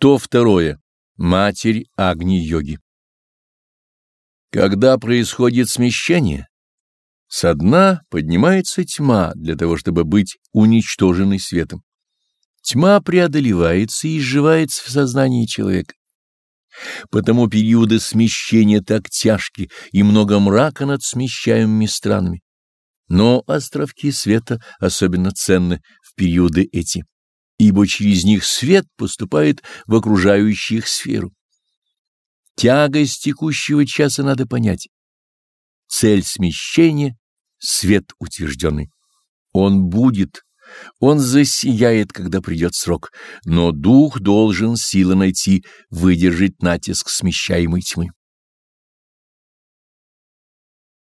102. Матерь Агни-йоги Когда происходит смещение, со дна поднимается тьма для того, чтобы быть уничтоженной светом. Тьма преодолевается и изживается в сознании человека. Потому периоды смещения так тяжки и много мрака над смещаемыми странами. Но островки света особенно ценны в периоды эти ибо через них свет поступает в окружающую их сферу. Тягость текущего часа надо понять. Цель смещения — свет утвержденный. Он будет, он засияет, когда придет срок, но дух должен силы найти, выдержать натиск смещаемой тьмы.